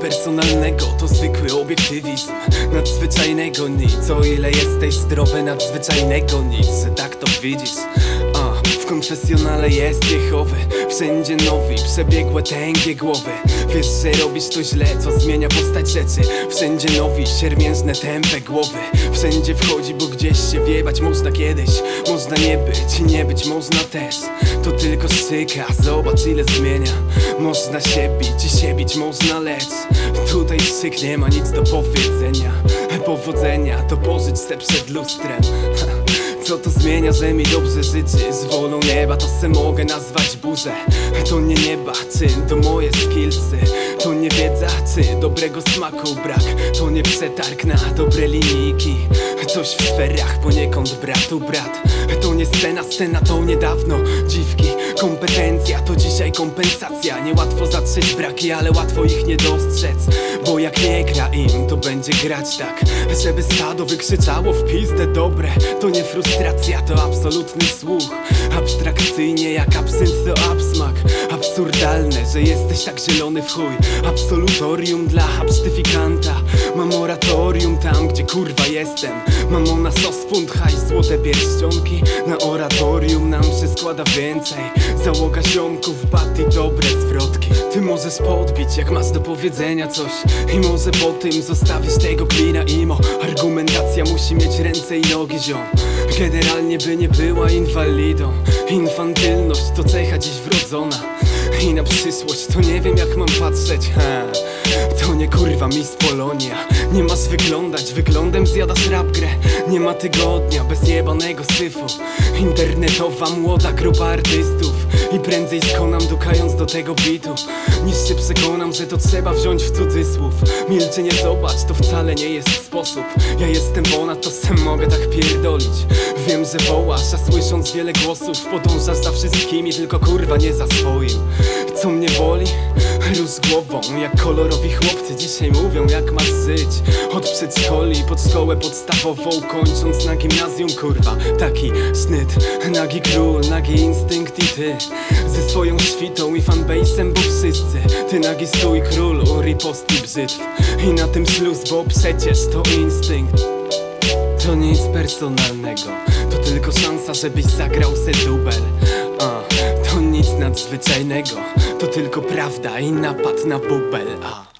personalnego To zwykły obiektywizm. Nadzwyczajnego nic O ile jesteś zdrowy Nadzwyczajnego nic. Tak to widzisz W konfesjonale jest Jehowy Wszędzie nowi, przebiegłe tęgie głowy. Wiesz, że robisz to źle Co zmienia postać rzeczy. Wszędzie nowi, siermiężne tępe głowy. Wszędzie wchodzi, bo gdzieś się wiebać Można kiedyś, można nie być Nie być można też. To tylko szyka, zobacz ile zmienia. Można się bić i się bić można lecz Tutaj szyk nie ma nic do powiedzenia. Powodzenia to pożyć se przed lustrem Co to zmienia, że mi dobrze życzy Z wolą nieba? To se mogę nazwać burzę. To nie nieba, czyn, to moje skillsy? To nie wiedza, czy dobrego smaku brak? To nie przetarg na dobre linijki. Coś w sferach poniekąd bratu brat. To nie scena, scena to niedawno Dziwki, kompetencja to dzisiaj kompensacja. Niełatwo zatrzeć braki, ale łatwo ich nie dostrzec jak nie gra im, to będzie grać tak. Żeby stado wykrzyczało w pizdę dobre. To nie frustracja, to absolutny słuch. Abstrakcyjnie jak absynt to absmak. Absurdalne, że jesteś tak zielony w chuj. Absolutorium dla absztyfikanta Mam moratorium tam, gdzie kurwa jestem. Mam ona sos, hajs, złote pierścionki. Na oratorium nam się składa więcej. Załoga ziomków, bat i dobre zwrotki. Ty możesz podbić, jak masz do powiedzenia coś I może po tym zostawisz tego klina imo. Argumentacja musi mieć ręce i nogi ziom. Generalnie by nie była inwalidą. Infantylność to cecha dziś wrodzona. I na przyszłość to nie wiem jak mam patrzeć ha. To nie kurwa Miss Polonia. Nie masz wyglądać, wyglądem zjadasz rap grę. Nie ma tygodnia bez jebanego syfu. Internetowa młoda grupa artystów I prędzej skonam dukając do tego bitu. Niż się przekonam, że to trzeba wziąć w cudzysłów. Milczenie zobacz, to wcale nie jest sposób. Ja jestem ponad, to sem mogę tak pierdolić. Wiem, że wołasz, a słysząc wiele głosów Podążasz za wszystkimi, tylko kurwa nie za swoim Co mnie boli? Róż głową, jak kolorowi chłopcy dzisiaj mówią jak masz żyć? Od przedszkoli pod szkołę podstawową Kończąc na gimnazjum kurwa. Taki snyt, nagi król, nagi instynkt i ty. Ze swoją świtą i fanbase'em, bo wszyscy. Ty nagi stój królu, ripost i brzytw. I na tym śluz, bo przecież to instynkt. To nic personalnego. To tylko szansa, żebyś zagrał se dubel nic nadzwyczajnego To tylko prawda i napad na bubel A.